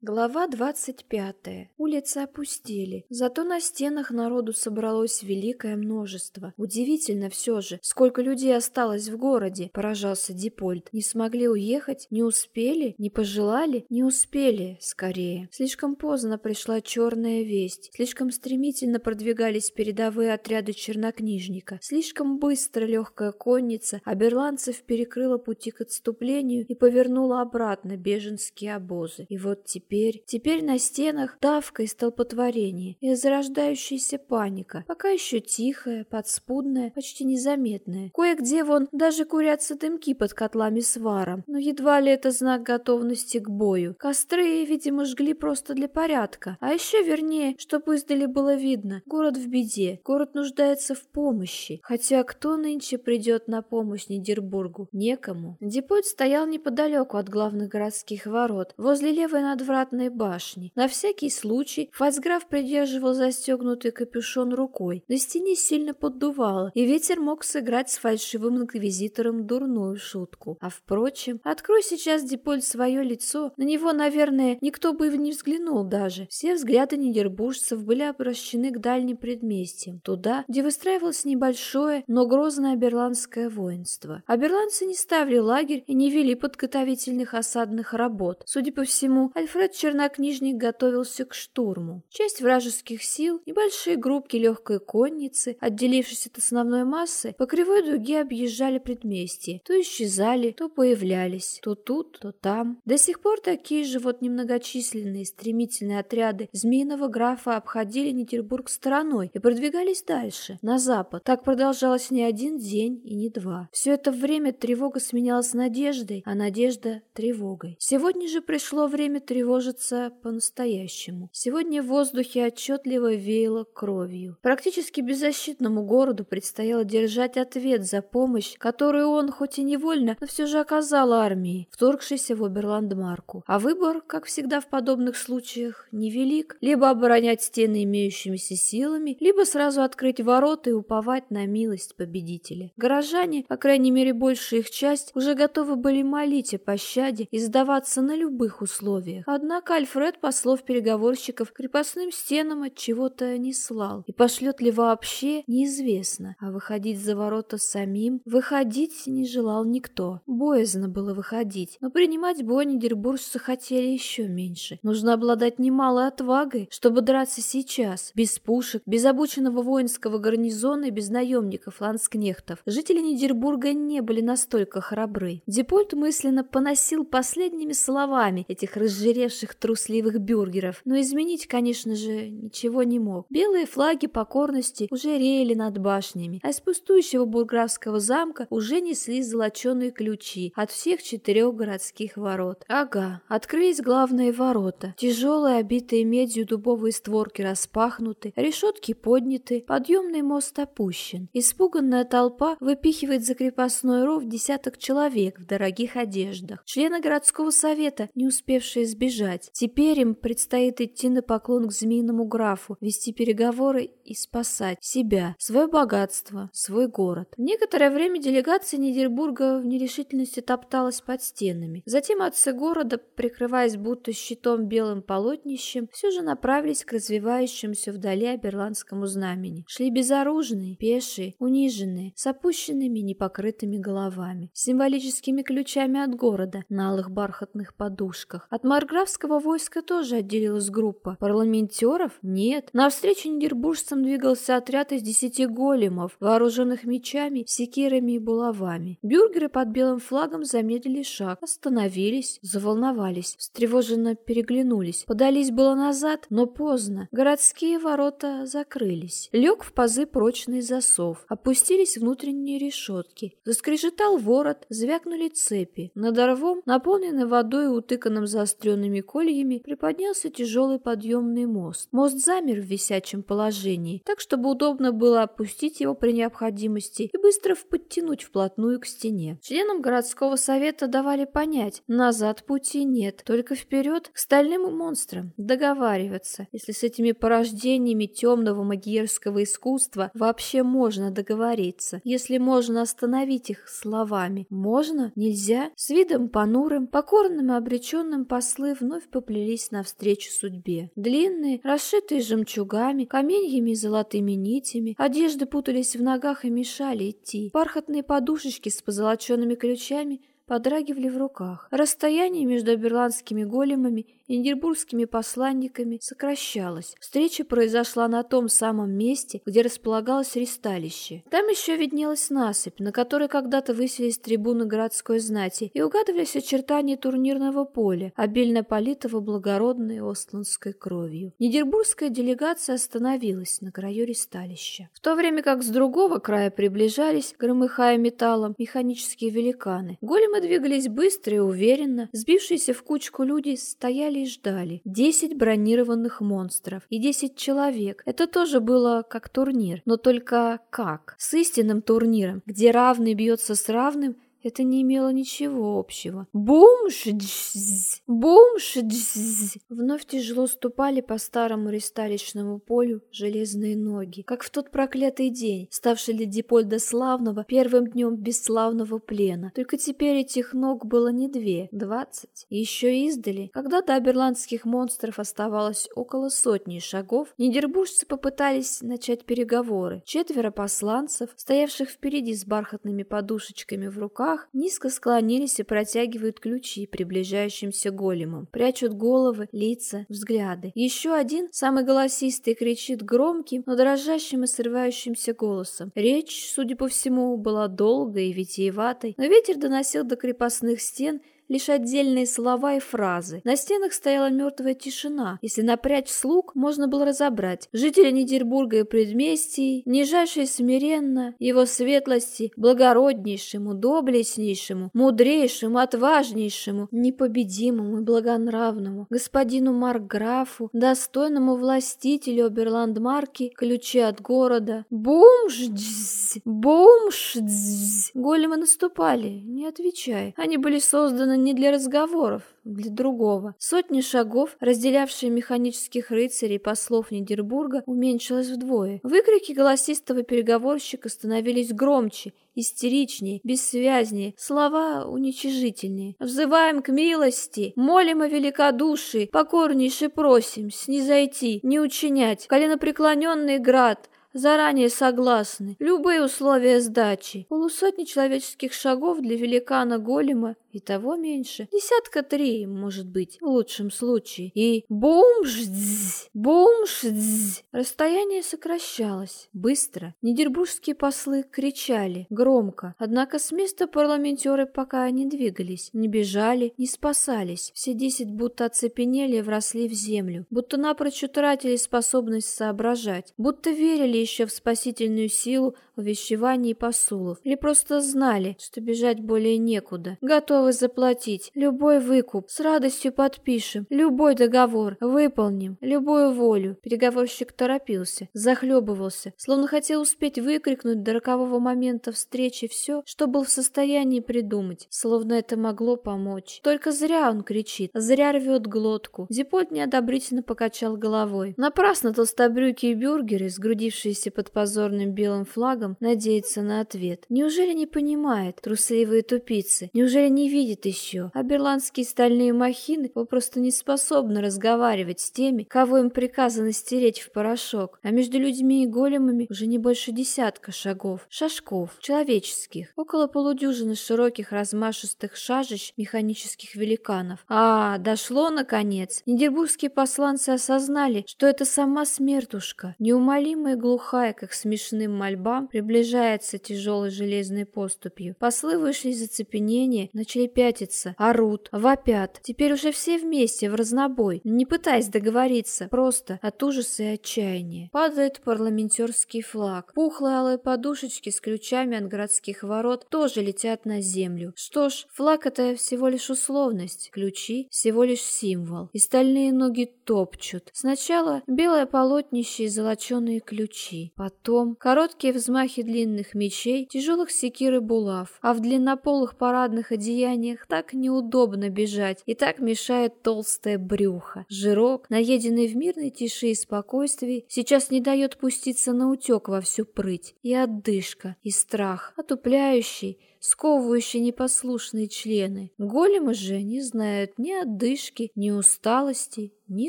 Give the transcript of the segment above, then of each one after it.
Глава двадцать пятая. Улицы опустели, зато на стенах народу собралось великое множество. Удивительно все же, сколько людей осталось в городе, поражался Дипольд. Не смогли уехать, не успели, не пожелали, не успели, скорее. Слишком поздно пришла черная весть, слишком стремительно продвигались передовые отряды чернокнижника, слишком быстро легкая конница оберландцев перекрыла пути к отступлению и повернула обратно беженские обозы. И вот теперь теперь, теперь на стенах давка и столпотворение, и зарождающаяся паника, пока еще тихая, подспудная, почти незаметная. Кое-где вон даже курятся дымки под котлами с варом, но едва ли это знак готовности к бою. Костры, видимо, жгли просто для порядка, а еще вернее, чтобы издали было видно, город в беде, город нуждается в помощи. Хотя кто нынче придет на помощь Нидербургу? Некому. Депот стоял неподалеку от главных городских ворот, возле левой надвратной обратной башни. На всякий случай фальцграф придерживал застегнутый капюшон рукой. На стене сильно поддувало, и ветер мог сыграть с фальшивым инквизитором дурную шутку. А впрочем, открой сейчас Диполь свое лицо, на него, наверное, никто бы и не взглянул даже. Все взгляды нидербуржцев были обращены к дальним предместьям, туда, где выстраивалось небольшое, но грозное берландское воинство. Аберландцы не ставили лагерь и не вели подготовительных осадных работ. Судя по всему, Альфред этот чернокнижник готовился к штурму. Часть вражеских сил, небольшие группки легкой конницы, отделившись от основной массы, по кривой дуге объезжали предместье. То исчезали, то появлялись, то тут, то там. До сих пор такие же вот немногочисленные стремительные отряды Змеиного графа обходили Нитербург стороной и продвигались дальше, на запад. Так продолжалось не один день и не два. Все это время тревога сменялась надеждой, а надежда — тревогой. Сегодня же пришло время тревоги тревожиться по-настоящему. Сегодня в воздухе отчетливо веяло кровью. Практически беззащитному городу предстояло держать ответ за помощь, которую он, хоть и невольно, но все же оказал армии, вторгшейся в Оберландмарку. А выбор, как всегда в подобных случаях, невелик. Либо оборонять стены имеющимися силами, либо сразу открыть ворота и уповать на милость победителя. Горожане, по крайней мере большая их часть, уже готовы были молить о пощаде и сдаваться на любых условиях. Однако Однако Альфред послов переговорщиков крепостным стенам от чего-то не слал. И пошлет ли вообще, неизвестно. А выходить за ворота самим, выходить не желал никто. Боязно было выходить. Но принимать бой нидербуржцы хотели еще меньше. Нужно обладать немалой отвагой, чтобы драться сейчас. Без пушек, без обученного воинского гарнизона и без наемников, ланскнехтов. Жители Нидербурга не были настолько храбры. Депольт мысленно поносил последними словами этих разжиревших наших трусливых бюргеров, но изменить, конечно же, ничего не мог. Белые флаги покорности уже реяли над башнями, а из пустующего бурграфского замка уже несли золоченые ключи от всех четырех городских ворот. Ага, открылись главные ворота. Тяжелые, обитые медью дубовые створки распахнуты, решетки подняты, подъемный мост опущен. Испуганная толпа выпихивает за крепостной ров десяток человек в дорогих одеждах. Члены городского совета, не успевшие сбежать, бежать. Теперь им предстоит идти на поклон к змеиному графу, вести переговоры и спасать себя, свое богатство, свой город. Некоторое время делегация Нидербурга в нерешительности топталась под стенами. Затем отцы города, прикрываясь будто щитом белым полотнищем, все же направились к развивающемуся вдали Аберландскому знамени. Шли безоружные, пешие, униженные, с опущенными непокрытыми головами, символическими ключами от города на алых бархатных подушках. От марграфского Имперского войска тоже отделилась группа. Парламентеров? Нет. Навстречу нидербуржцам двигался отряд из десяти големов, вооруженных мечами, секирами и булавами. Бюргеры под белым флагом замедлили шаг, остановились, заволновались, встревоженно переглянулись. Подались было назад, но поздно. Городские ворота закрылись. Лег в пазы прочный засов. Опустились внутренние решетки. Заскрежетал ворот, звякнули цепи. Над рвом, наполненный водой и утыканным заостренными кольями приподнялся тяжелый подъемный мост. Мост замер в висячем положении, так чтобы удобно было опустить его при необходимости и быстро подтянуть вплотную к стене. Членам городского совета давали понять, назад пути нет, только вперед к стальным монстрам договариваться, если с этими порождениями темного магиерского искусства вообще можно договориться, если можно остановить их словами. Можно? Нельзя? С видом понурым, покорным и обреченным послы вновь вновь поплелись навстречу судьбе. Длинные, расшитые жемчугами, каменьями и золотыми нитями, одежды путались в ногах и мешали идти. Бархатные подушечки с позолоченными ключами подрагивали в руках. Расстояние между берландскими големами и нидербургскими посланниками сокращалось. Встреча произошла на том самом месте, где располагалось ристалище. Там еще виднелась насыпь, на которой когда-то высились трибуны городской знати, и угадывались очертания турнирного поля, обильно политого благородной остландской кровью. Нидербургская делегация остановилась на краю ристалища. В то время как с другого края приближались, громыхая металлом, механические великаны. Големы двигались быстро и уверенно, сбившиеся в кучку люди стояли и ждали. Десять бронированных монстров и десять человек. Это тоже было как турнир, но только как? С истинным турниром, где равный бьется с равным – это не имело ничего общего. Бум-шдзь! Бум-шдзь! Вновь тяжело ступали по старому ристалищному полю железные ноги, как в тот проклятый день, ставший для Дипольда славного первым днем бесславного плена. Только теперь этих ног было не две, двадцать. Еще издали, когда до аберландских монстров оставалось около сотни шагов, нидербуржцы попытались начать переговоры. Четверо посланцев, стоявших впереди с бархатными подушечками в руках, руках, низко склонились и протягивают ключи приближающимся големам, прячут головы, лица, взгляды. Еще один, самый голосистый, кричит громким, но дрожащим и срывающимся голосом. Речь, судя по всему, была долгой и витиеватой, но ветер доносил до крепостных стен лишь отдельные слова и фразы. На стенах стояла мертвая тишина. Если напрячь слуг, можно было разобрать. Жители Нидербурга и предместий, нижайшие смиренно, его светлости, благороднейшему, доблестнейшему, мудрейшему, отважнейшему, непобедимому и благонравному, господину Маркграфу, достойному властителю Оберландмарки, ключи от города. Бумждз! Бумждз! Големы наступали, не отвечай. Они были созданы не для разговоров, для другого. Сотни шагов, разделявшие механических рыцарей послов Нидербурга, уменьшилось вдвое. Выкрики голосистого переговорщика становились громче, истеричнее, бессвязнее, слова уничижительнее. «Взываем к милости, молим о великодушии, покорнейше просим, снизойти, не учинять, коленопреклоненный град, заранее согласны. Любые условия сдачи. Полусотни человеческих шагов для великана голема и того меньше. Десятка три, может быть, в лучшем случае. И бум-шдзь, бум-шдзь. Расстояние сокращалось. Быстро. Нидербургские послы кричали. Громко. Однако с места парламентеры пока не двигались. Не бежали, не спасались. Все десять будто оцепенели и вросли в землю. Будто напрочь утратили способность соображать. Будто верили еще в спасительную силу увещеваний и посулов. Или просто знали, что бежать более некуда. Готовы заплатить. Любой выкуп. С радостью подпишем. Любой договор. Выполним. Любую волю. Переговорщик торопился. Захлебывался. Словно хотел успеть выкрикнуть до рокового момента встречи все, что был в состоянии придумать. Словно это могло помочь. Только зря он кричит. Зря рвет глотку. Зипот неодобрительно покачал головой. Напрасно толстобрюки и бюргеры, сгрудившиеся под позорным белым флагом, надеются на ответ. Неужели не понимает, трусливые тупицы? Неужели не видит еще, а берландские стальные махины попросту не способны разговаривать с теми, кого им приказано стереть в порошок, а между людьми и големами уже не больше десятка шагов, шажков, человеческих, около полудюжины широких размашистых шажищ механических великанов. А, дошло наконец. Нидербургские посланцы осознали, что это сама смертушка, неумолимая и глухая, как смешным мольбам, приближается тяжелой железной поступью. Послы вышли из оцепенения, начали пятиться, орут, вопят. Теперь уже все вместе, в разнобой, не пытаясь договориться, просто от ужаса и отчаяния. Падает парламентерский флаг. Пухлые алые подушечки с ключами от городских ворот тоже летят на землю. Что ж, флаг это всего лишь условность, ключи всего лишь символ. И стальные ноги топчут. Сначала белое полотнище и золоченые ключи. Потом короткие взмахи длинных мечей, тяжелых секир и булав. А в длиннополых парадных одеяниях так неудобно бежать и так мешает толстое брюхо. Жирок, наеденный в мирной тиши и спокойствии, сейчас не дает пуститься на утек во всю прыть. И отдышка, и страх, отупляющий, сковывающие непослушные члены. Големы же не знают ни отдышки, ни усталости, ни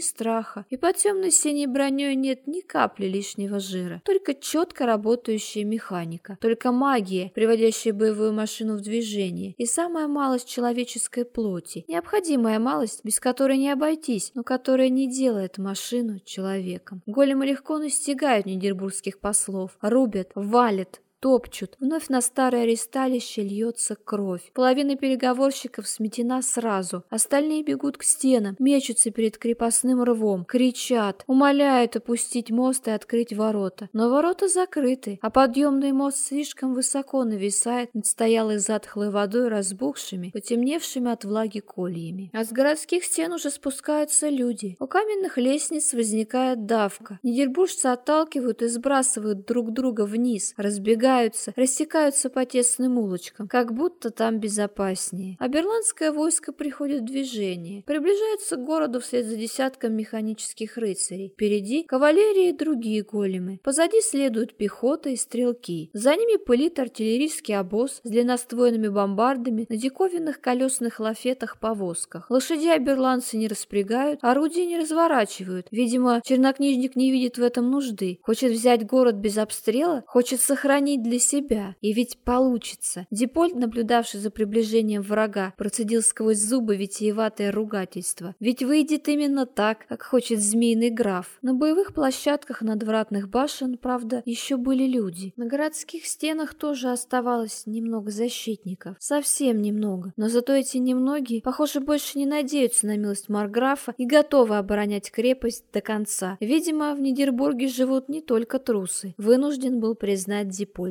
страха. И под темной синей броней нет ни капли лишнего жира, только четко работающая механика, только магия, приводящая боевую машину в движение, и самая малость человеческой плоти, необходимая малость, без которой не обойтись, но которая не делает машину человеком. Големы легко настигают нидербургских послов, рубят, валят, топчут. Вновь на старое аресталище льется кровь. Половина переговорщиков сметена сразу. Остальные бегут к стенам, мечутся перед крепостным рвом, кричат, умоляют опустить мост и открыть ворота. Но ворота закрыты, а подъемный мост слишком высоко нависает над стоялой затхлой водой разбухшими, потемневшими от влаги кольями. А с городских стен уже спускаются люди. У каменных лестниц возникает давка. Нидербуржцы отталкивают и сбрасывают друг друга вниз, разбегая разбегаются, рассекаются по тесным улочкам, как будто там безопаснее. А берландское войско приходит в движение, приближается к городу вслед за десятком механических рыцарей. Впереди кавалерия и другие големы. Позади следуют пехота и стрелки. За ними пылит артиллерийский обоз с длинноствойными бомбардами на диковинных колесных лафетах-повозках. Лошадей берландцы не распрягают, орудия не разворачивают. Видимо, чернокнижник не видит в этом нужды. Хочет взять город без обстрела, хочет сохранить сохранить для себя. И ведь получится. Дипольт, наблюдавший за приближением врага, процедил сквозь зубы витиеватое ругательство. Ведь выйдет именно так, как хочет змеиный граф. На боевых площадках надвратных башен, правда, еще были люди. На городских стенах тоже оставалось немного защитников. Совсем немного. Но зато эти немногие, похоже, больше не надеются на милость Марграфа и готовы оборонять крепость до конца. Видимо, в Нидербурге живут не только трусы. Вынужден был признать Дипольт